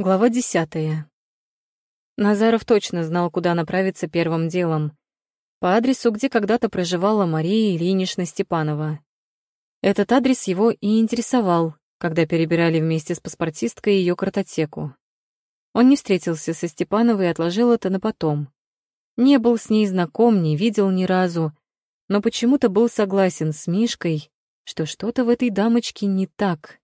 Глава десятая. Назаров точно знал, куда направиться первым делом. По адресу, где когда-то проживала Мария Ильинична Степанова. Этот адрес его и интересовал, когда перебирали вместе с паспортисткой ее картотеку. Он не встретился со Степановой и отложил это на потом. Не был с ней знаком, не видел ни разу, но почему-то был согласен с Мишкой, что что-то в этой дамочке не так.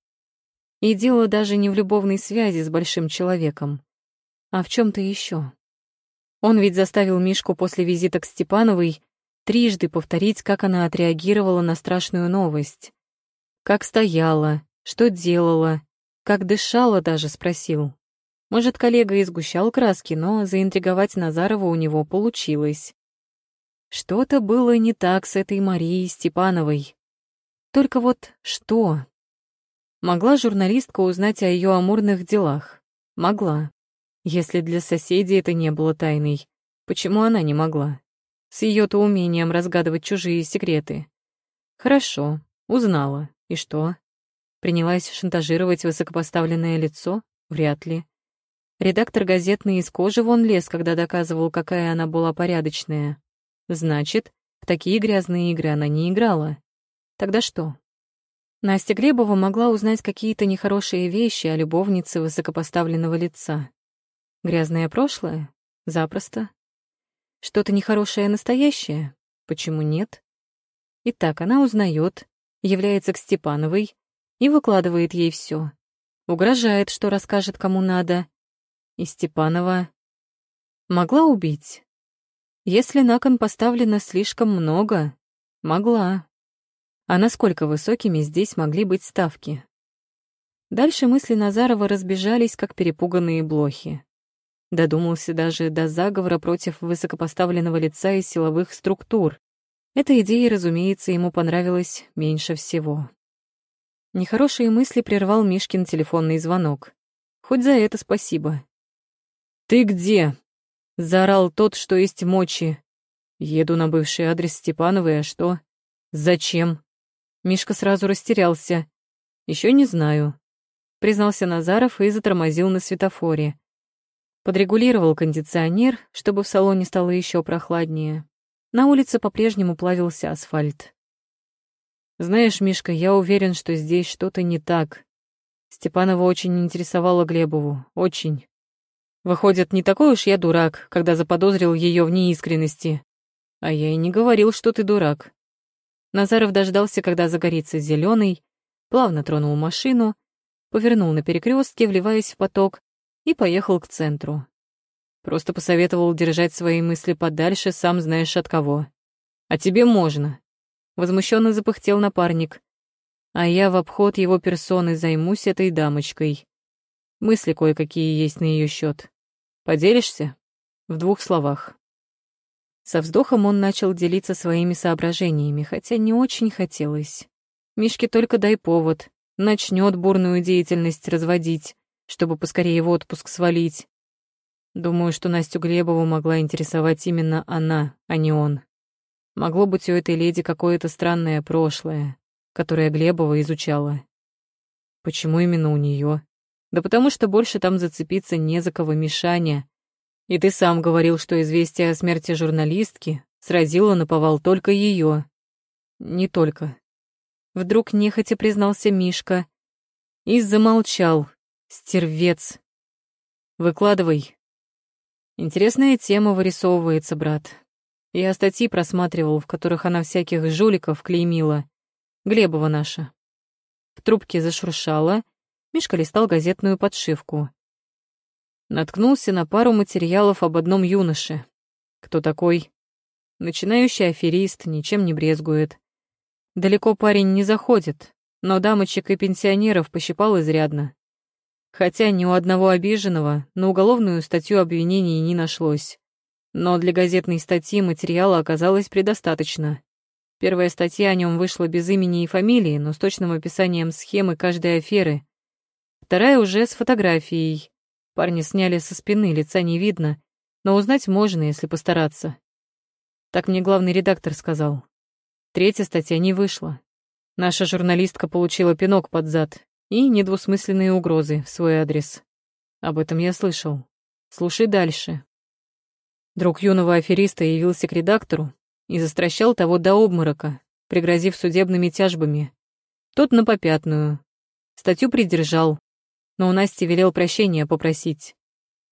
И дело даже не в любовной связи с большим человеком, а в чем то еще. Он ведь заставил Мишку после визита к Степановой трижды повторить, как она отреагировала на страшную новость. Как стояла, что делала, как дышала даже спросил. Может, коллега и сгущал краски, но заинтриговать Назарова у него получилось. Что-то было не так с этой Марией Степановой. Только вот что? Могла журналистка узнать о ее амурных делах? Могла. Если для соседей это не было тайной, почему она не могла? С ее-то умением разгадывать чужие секреты. Хорошо, узнала. И что? Принялась шантажировать высокопоставленное лицо? Вряд ли. Редактор газетный из кожи вон лез, когда доказывал, какая она была порядочная. Значит, в такие грязные игры она не играла. Тогда что? Настя Глебова могла узнать какие-то нехорошие вещи о любовнице высокопоставленного лица. Грязное прошлое? Запросто. Что-то нехорошее настоящее? Почему нет? Итак, она узнает, является к Степановой и выкладывает ей все. Угрожает, что расскажет кому надо. И Степанова могла убить. Если на кон поставлено слишком много, могла. А насколько высокими здесь могли быть ставки? Дальше мысли Назарова разбежались, как перепуганные блохи. Додумался даже до заговора против высокопоставленного лица и силовых структур. Эта идея, разумеется, ему понравилась меньше всего. Нехорошие мысли прервал Мишкин телефонный звонок. Хоть за это спасибо. «Ты где?» — заорал тот, что есть мочи. «Еду на бывший адрес Степановой, а что? Зачем?» Мишка сразу растерялся. Еще не знаю», — признался Назаров и затормозил на светофоре. Подрегулировал кондиционер, чтобы в салоне стало еще прохладнее. На улице по-прежнему плавился асфальт. «Знаешь, Мишка, я уверен, что здесь что-то не так. Степанова очень интересовала Глебову, очень. Выходит, не такой уж я дурак, когда заподозрил ее в неискренности. А я и не говорил, что ты дурак. Назаров дождался, когда загорится зеленый, плавно тронул машину, повернул на перекрестке, вливаясь в поток, и поехал к центру. Просто посоветовал держать свои мысли подальше, сам знаешь от кого. А тебе можно. Возмущенно запыхтел напарник. А я в обход его персоны займусь этой дамочкой. Мысли кое-какие есть на ее счет. Поделишься? В двух словах. Со вздохом он начал делиться своими соображениями, хотя не очень хотелось. Мишке только дай повод, начнет бурную деятельность разводить, чтобы поскорее в отпуск свалить. Думаю, что Настю Глебову могла интересовать именно она, а не он. Могло быть у этой леди какое-то странное прошлое, которое Глебова изучала. Почему именно у нее? Да потому что больше там зацепиться не за кого Мишаня, и ты сам говорил, что известие о смерти журналистки сразило на повал только ее. Не только. Вдруг нехотя признался Мишка и замолчал. Стервец. Выкладывай. Интересная тема вырисовывается, брат. Я статьи просматривал, в которых она всяких жуликов клеймила. Глебова наша. В трубке зашуршала, Мишка листал газетную подшивку. Наткнулся на пару материалов об одном юноше. Кто такой? Начинающий аферист, ничем не брезгует. Далеко парень не заходит, но дамочек и пенсионеров пощипал изрядно. Хотя ни у одного обиженного на уголовную статью обвинений не нашлось. Но для газетной статьи материала оказалось предостаточно. Первая статья о нем вышла без имени и фамилии, но с точным описанием схемы каждой аферы. Вторая уже с фотографией, Парни сняли со спины, лица не видно, но узнать можно, если постараться. Так мне главный редактор сказал. Третья статья не вышла. Наша журналистка получила пинок под зад и недвусмысленные угрозы в свой адрес. Об этом я слышал. Слушай дальше. Друг юного афериста явился к редактору и застращал того до обморока, пригрозив судебными тяжбами. Тот на попятную. Статью придержал, но у Насти велел прощения попросить.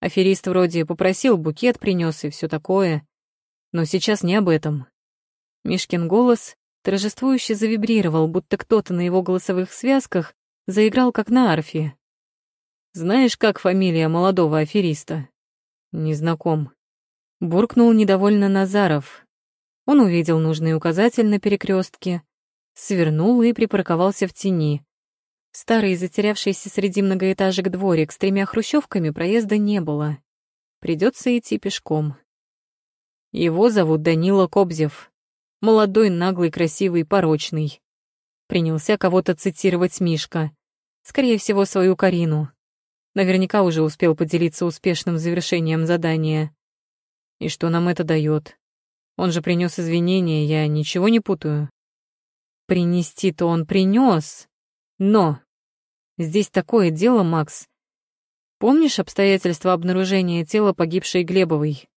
Аферист вроде попросил, букет принес и все такое. Но сейчас не об этом. Мишкин голос торжествующе завибрировал, будто кто-то на его голосовых связках заиграл как на арфе. «Знаешь, как фамилия молодого афериста?» «Не знаком». Буркнул недовольно Назаров. Он увидел нужный указатель на перекрестке, свернул и припарковался в тени. Старый, затерявшийся среди многоэтажек дворик с тремя хрущевками проезда не было. Придется идти пешком. Его зовут Данила Кобзев. Молодой, наглый, красивый, порочный. Принялся кого-то цитировать Мишка. Скорее всего, свою Карину. Наверняка уже успел поделиться успешным завершением задания. И что нам это дает? Он же принес извинения, я ничего не путаю. Принести-то он принес. Но здесь такое дело, Макс. Помнишь обстоятельства обнаружения тела погибшей Глебовой?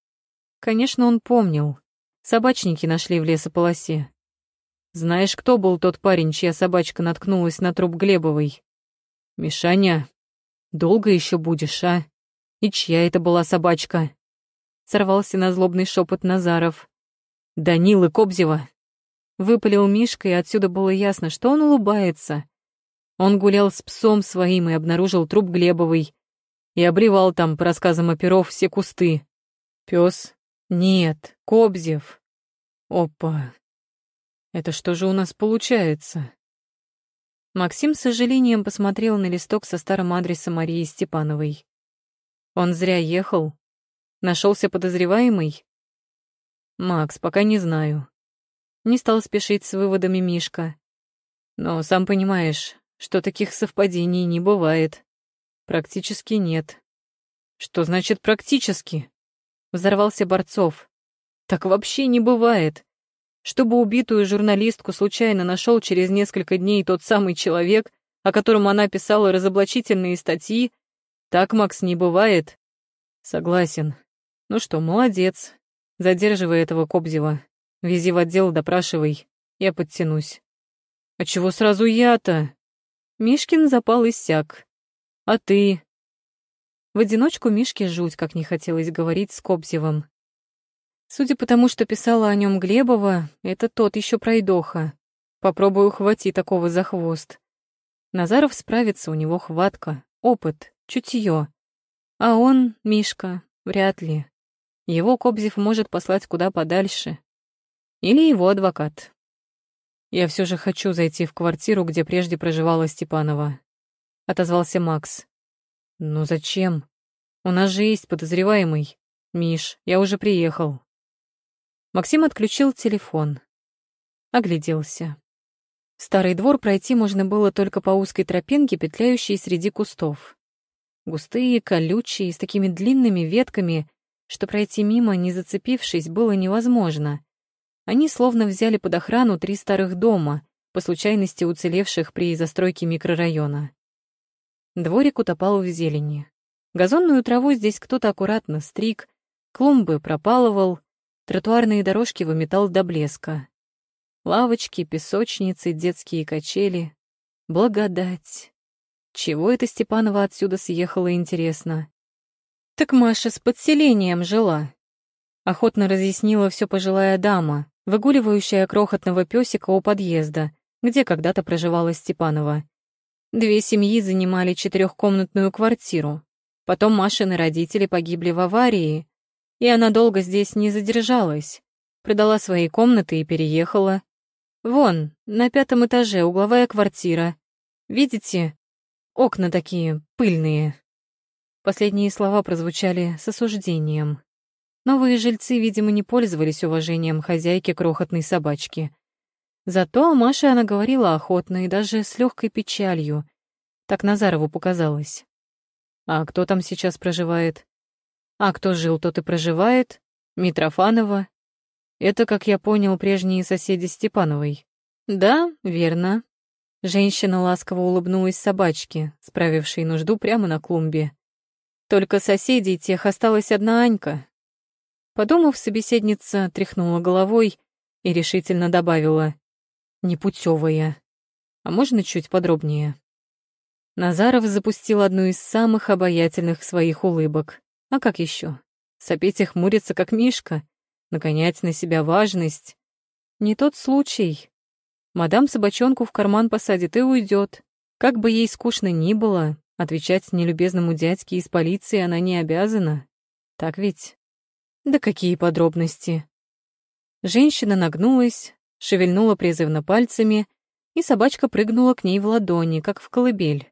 Конечно, он помнил. Собачники нашли в лесополосе. Знаешь, кто был тот парень, чья собачка наткнулась на труп Глебовой? Мишаня, долго еще будешь, а? И чья это была собачка? сорвался на злобный шепот Назаров. «Данилы Кобзева!» Выпалил Мишка, и отсюда было ясно, что он улыбается. Он гулял с псом своим и обнаружил труп Глебовой. И обревал там, по рассказам оперов, все кусты. Пес? Нет, Кобзев. Опа. Это что же у нас получается? Максим с сожалением посмотрел на листок со старым адресом Марии Степановой. Он зря ехал, Нашелся подозреваемый? Макс, пока не знаю. Не стал спешить с выводами Мишка. Но сам понимаешь, что таких совпадений не бывает. Практически нет. Что значит практически? Взорвался Борцов. Так вообще не бывает. Чтобы убитую журналистку случайно нашел через несколько дней тот самый человек, о котором она писала разоблачительные статьи, так, Макс, не бывает. Согласен. Ну что, молодец. Задерживай этого Кобзева. Вези в отдел, допрашивай. Я подтянусь. А чего сразу я-то? Мишкин запал иссяк. А ты? В одиночку Мишке жуть, как не хотелось говорить с Кобзевым. Судя по тому, что писала о нем Глебова, это тот еще пройдоха. Попробую ухвати такого за хвост. Назаров справится, у него хватка, опыт, чутье. А он, Мишка, вряд ли. Его Кобзев может послать куда подальше. Или его адвокат. Я все же хочу зайти в квартиру, где прежде проживала Степанова. Отозвался Макс. Ну зачем? У нас же есть подозреваемый. Миш, я уже приехал. Максим отключил телефон. Огляделся. Старый двор пройти можно было только по узкой тропинке, петляющей среди кустов. Густые, колючие, с такими длинными ветками, что пройти мимо, не зацепившись, было невозможно. Они словно взяли под охрану три старых дома, по случайности уцелевших при застройке микрорайона. Дворик утопал в зелени. Газонную траву здесь кто-то аккуратно стриг, клумбы пропалывал, тротуарные дорожки выметал до блеска. Лавочки, песочницы, детские качели. Благодать. Чего это Степанова отсюда съехала, интересно? Так Маша с подселением жила. Охотно разъяснила все пожилая дама, выгуливающая крохотного песика у подъезда, где когда-то проживала Степанова. Две семьи занимали четырехкомнатную квартиру. Потом Машины родители погибли в аварии, и она долго здесь не задержалась. Продала свои комнаты и переехала. Вон, на пятом этаже угловая квартира. Видите? Окна такие, пыльные. Последние слова прозвучали с осуждением. Новые жильцы, видимо, не пользовались уважением хозяйки крохотной собачки. Зато Маше она говорила охотно и даже с легкой печалью. Так Назарову показалось. А кто там сейчас проживает? А кто жил, тот и проживает. Митрофанова. Это, как я понял, прежние соседи Степановой. Да, верно. Женщина ласково улыбнулась собачке, справившей нужду прямо на клумбе. Только соседей тех осталась одна Анька. Подумав, собеседница тряхнула головой и решительно добавила. Непутевая. А можно чуть подробнее? Назаров запустил одну из самых обаятельных своих улыбок. А как еще? Сопеть и хмуриться, как Мишка, нагонять на себя важность. Не тот случай. Мадам собачонку в карман посадит и уйдет. Как бы ей скучно ни было, отвечать нелюбезному дядьке из полиции она не обязана. Так ведь? Да какие подробности? Женщина нагнулась, шевельнула призывно пальцами, и собачка прыгнула к ней в ладони, как в колыбель.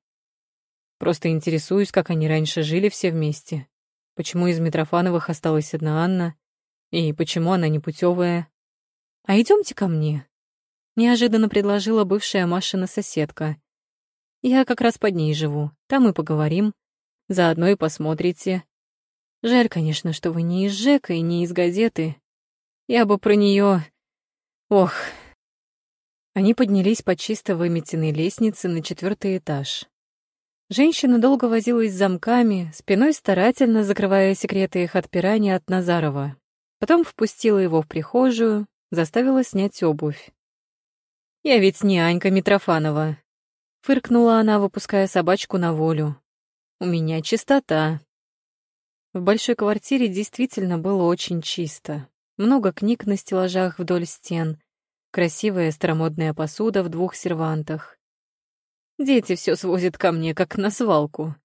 Просто интересуюсь, как они раньше жили все вместе. Почему из Митрофановых осталась одна Анна? И почему она не путевая? А идемте ко мне. Неожиданно предложила бывшая Машина соседка. Я как раз под ней живу, там и поговорим. Заодно и посмотрите. Жаль, конечно, что вы не из ЖЭКа и не из газеты. Я бы про нее. Ох. Они поднялись по чисто выметенной лестнице на четвертый этаж. Женщина долго возилась с замками, спиной старательно закрывая секреты их отпирания от Назарова. Потом впустила его в прихожую, заставила снять обувь. «Я ведь не Анька Митрофанова», — фыркнула она, выпуская собачку на волю. «У меня чистота». В большой квартире действительно было очень чисто. Много книг на стеллажах вдоль стен, красивая старомодная посуда в двух сервантах. Дети все свозят ко мне, как на свалку.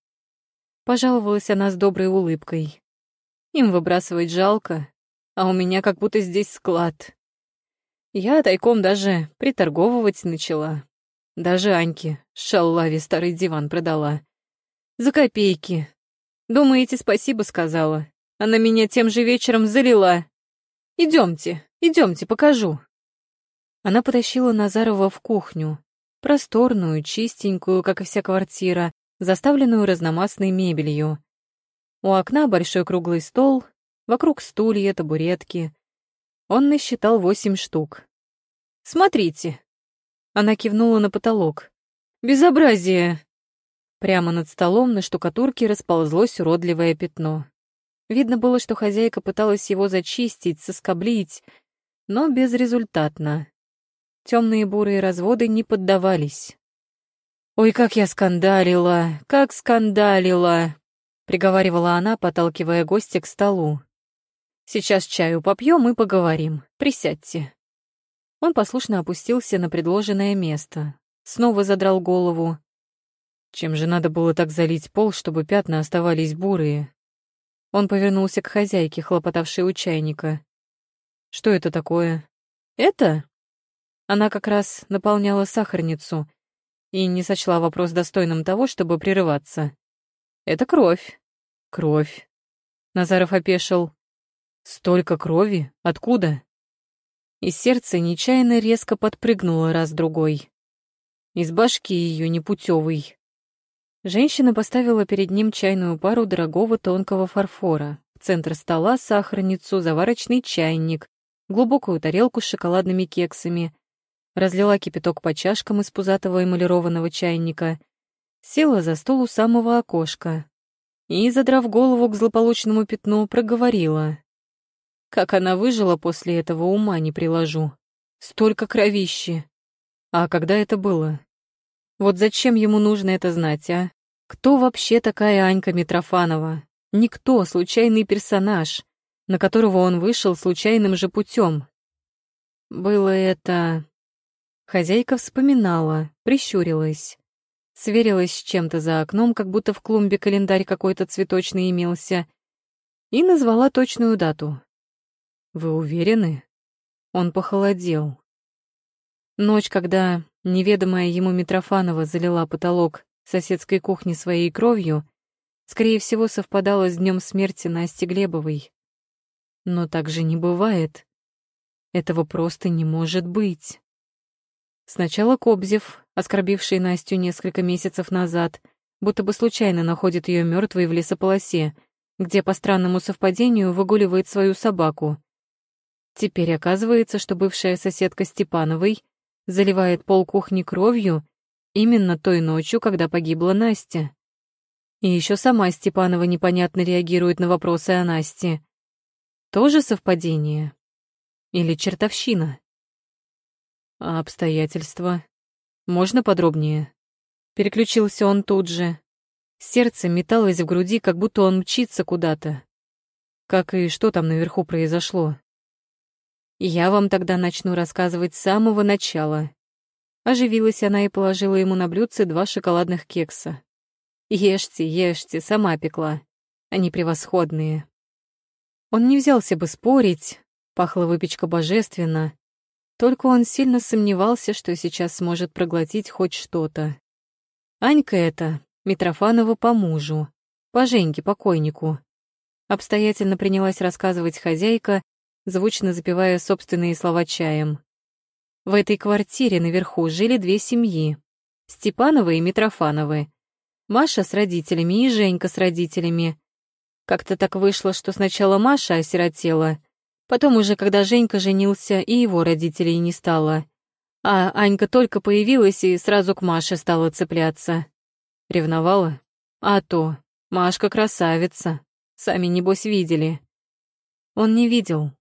Пожаловалась она с доброй улыбкой. Им выбрасывать жалко, а у меня как будто здесь склад. Я тайком даже приторговывать начала. Даже Аньке шаллаве старый диван продала. За копейки. Думаете, спасибо сказала? Она меня тем же вечером залила. Идемте, идемте, покажу. Она потащила Назарова в кухню, Просторную, чистенькую, как и вся квартира, заставленную разномастной мебелью. У окна большой круглый стол, вокруг стулья, табуретки. Он насчитал восемь штук. «Смотрите!» Она кивнула на потолок. «Безобразие!» Прямо над столом на штукатурке расползлось уродливое пятно. Видно было, что хозяйка пыталась его зачистить, соскоблить, но безрезультатно темные бурые разводы не поддавались. «Ой, как я скандалила, как скандалила!» — приговаривала она, подталкивая гостя к столу. «Сейчас чаю попьем и поговорим. Присядьте». Он послушно опустился на предложенное место, снова задрал голову. Чем же надо было так залить пол, чтобы пятна оставались бурые? Он повернулся к хозяйке, хлопотавшей у чайника. «Что это такое?» «Это?» Она как раз наполняла сахарницу и не сочла вопрос достойным того, чтобы прерываться. «Это кровь. Кровь». Назаров опешил. «Столько крови? Откуда?» И сердце нечаянно резко подпрыгнуло раз-другой. Из башки ее непутевый. Женщина поставила перед ним чайную пару дорогого тонкого фарфора, центр стола сахарницу, заварочный чайник, глубокую тарелку с шоколадными кексами, разлила кипяток по чашкам из пузатого эмалированного чайника, села за стол у самого окошка и, задрав голову к злополучному пятну, проговорила. Как она выжила после этого, ума не приложу. Столько кровищи. А когда это было? Вот зачем ему нужно это знать, а? Кто вообще такая Анька Митрофанова? Никто, случайный персонаж, на которого он вышел случайным же путем. Было это Хозяйка вспоминала, прищурилась. Сверилась с чем-то за окном, как будто в клумбе календарь какой-то цветочный имелся, и назвала точную дату. «Вы уверены?» Он похолодел. Ночь, когда неведомая ему Митрофанова залила потолок соседской кухни своей кровью, скорее всего, совпадала с днем смерти Насти Глебовой. Но так же не бывает. Этого просто не может быть. Сначала Кобзев, оскорбивший Настю несколько месяцев назад, будто бы случайно находит ее мертвой в лесополосе, где по странному совпадению выгуливает свою собаку. Теперь оказывается, что бывшая соседка Степановой заливает пол кухни кровью именно той ночью, когда погибла Настя. И еще сама Степанова непонятно реагирует на вопросы о Насте. Тоже совпадение? Или чертовщина? А обстоятельства? Можно подробнее? Переключился он тут же. Сердце металось в груди, как будто он мчится куда-то. Как и что там наверху произошло? Я вам тогда начну рассказывать с самого начала. Оживилась она и положила ему на блюдце два шоколадных кекса. Ешьте, ешьте, сама пекла. Они превосходные. Он не взялся бы спорить, пахла выпечка божественно, только он сильно сомневался, что сейчас сможет проглотить хоть что-то. Анька это, Митрофанова по мужу, по Женьке, покойнику. Обстоятельно принялась рассказывать хозяйка, звучно запивая собственные слова чаем. В этой квартире наверху жили две семьи — Степановы и Митрофановы. Маша с родителями и Женька с родителями. Как-то так вышло, что сначала Маша осиротела, потом уже, когда Женька женился, и его родителей не стало. А Анька только появилась и сразу к Маше стала цепляться. Ревновала? А то. Машка красавица. Сами, небось, видели. Он не видел.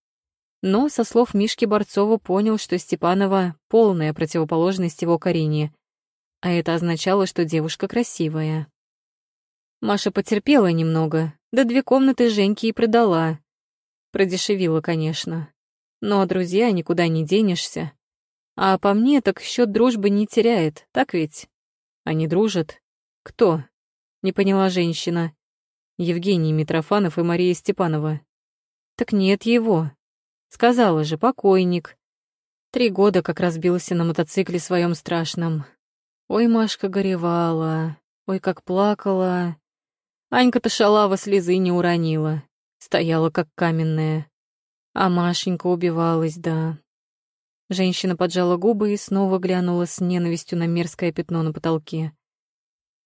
Но со слов Мишки Борцова понял, что Степанова — полная противоположность его Карине. А это означало, что девушка красивая. Маша потерпела немного, да две комнаты Женьки и продала. Продешевила, конечно. Но, друзья, никуда не денешься. А по мне, так счет дружбы не теряет, так ведь? Они дружат. Кто? Не поняла женщина. Евгений Митрофанов и Мария Степанова. Так нет его. Сказала же, покойник. Три года как разбился на мотоцикле своем страшном. Ой, Машка горевала, ой, как плакала. Анька-то шалава слезы не уронила, стояла как каменная. А Машенька убивалась, да. Женщина поджала губы и снова глянула с ненавистью на мерзкое пятно на потолке.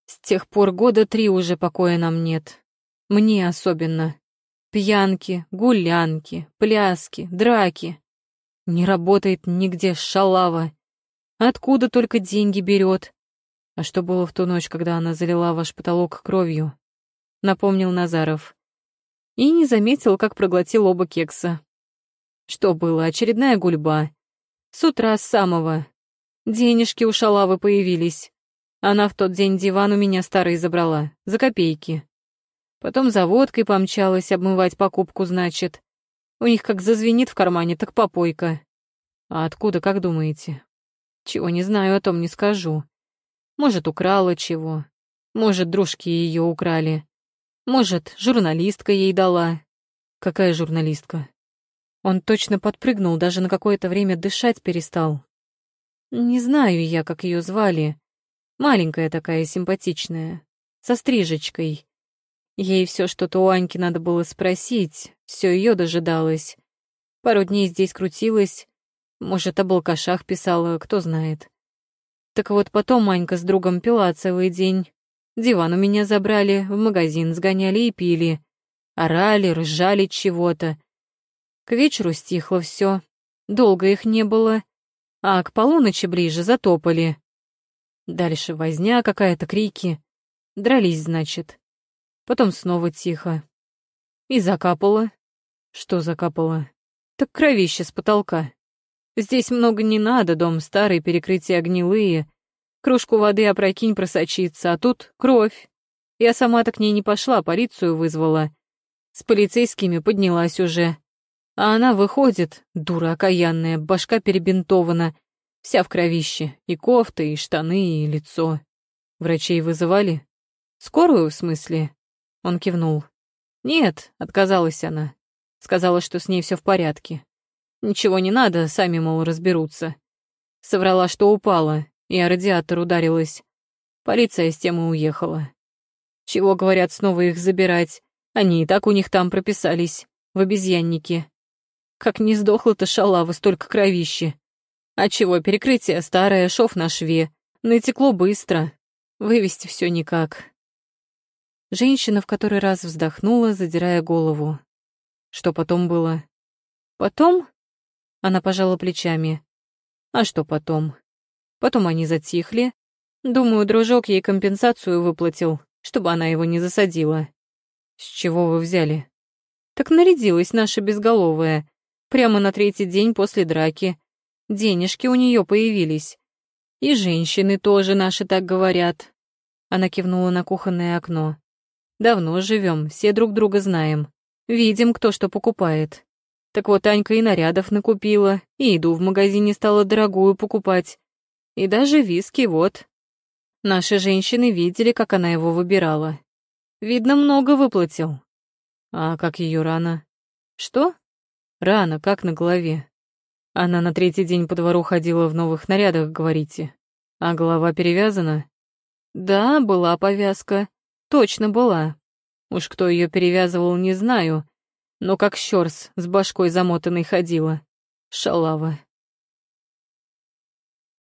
С тех пор года три уже покоя нам нет. Мне особенно. Пьянки, гулянки, пляски, драки. Не работает нигде шалава. Откуда только деньги берет? А что было в ту ночь, когда она залила ваш потолок кровью? Напомнил Назаров. И не заметил, как проглотил оба кекса. Что было, очередная гульба. С утра самого. Денежки у шалавы появились. Она в тот день диван у меня старый забрала, за копейки. Потом за водкой помчалась обмывать покупку, значит. У них как зазвенит в кармане, так попойка. А откуда, как думаете? Чего не знаю, о том не скажу. Может, украла чего. Может, дружки ее украли. Может, журналистка ей дала. Какая журналистка? Он точно подпрыгнул, даже на какое-то время дышать перестал. Не знаю я, как ее звали. Маленькая такая, симпатичная, со стрижечкой. Ей все что-то у Аньки надо было спросить, все ее дожидалось. Пару дней здесь крутилась, может, о балкашах писала, кто знает. Так вот потом Анька с другом пила целый день. Диван у меня забрали, в магазин сгоняли и пили. Орали, ржали чего-то. К вечеру стихло все, долго их не было, а к полуночи ближе затопали. Дальше возня какая-то, крики. Дрались, значит. Потом снова тихо. И закапало. Что закапало? Так кровище с потолка. Здесь много не надо, дом старый, перекрытия гнилые. Кружку воды опрокинь просочиться, а тут кровь. Я сама-то к ней не пошла, полицию вызвала. С полицейскими поднялась уже. А она выходит, дура окаянная, башка перебинтована, вся в кровище, и кофта, и штаны, и лицо. Врачей вызывали? Скорую, в смысле? Он кивнул. Нет, отказалась она. Сказала, что с ней все в порядке. Ничего не надо, сами, мол, разберутся. Соврала, что упала, и о радиатор ударилась. Полиция с тем и уехала. Чего, говорят, снова их забирать? Они и так у них там прописались, в обезьяннике. Как не сдохла-то шалава, столько кровищи. А чего, перекрытие старое, шов на шве. Натекло быстро. Вывести все никак. Женщина в который раз вздохнула, задирая голову. Что потом было? Потом? Она пожала плечами. А что потом? Потом они затихли. Думаю, дружок ей компенсацию выплатил. чтобы она его не засадила. С чего вы взяли? Так нарядилась наша безголовая. Прямо на третий день после драки. Денежки у нее появились. И женщины тоже наши так говорят. Она кивнула на кухонное окно. Давно живем, все друг друга знаем. Видим, кто что покупает. Так вот, Анька и нарядов накупила, и еду в магазине стала дорогую покупать. И даже виски вот. Наши женщины видели, как она его выбирала. Видно, много выплатил. А как ее рана? Что? Рана, как на голове. Она на третий день по двору ходила в новых нарядах, говорите. А голова перевязана? Да, была повязка. Точно была. Уж кто ее перевязывал, не знаю. Но как щерс с башкой замотанной ходила. Шалава.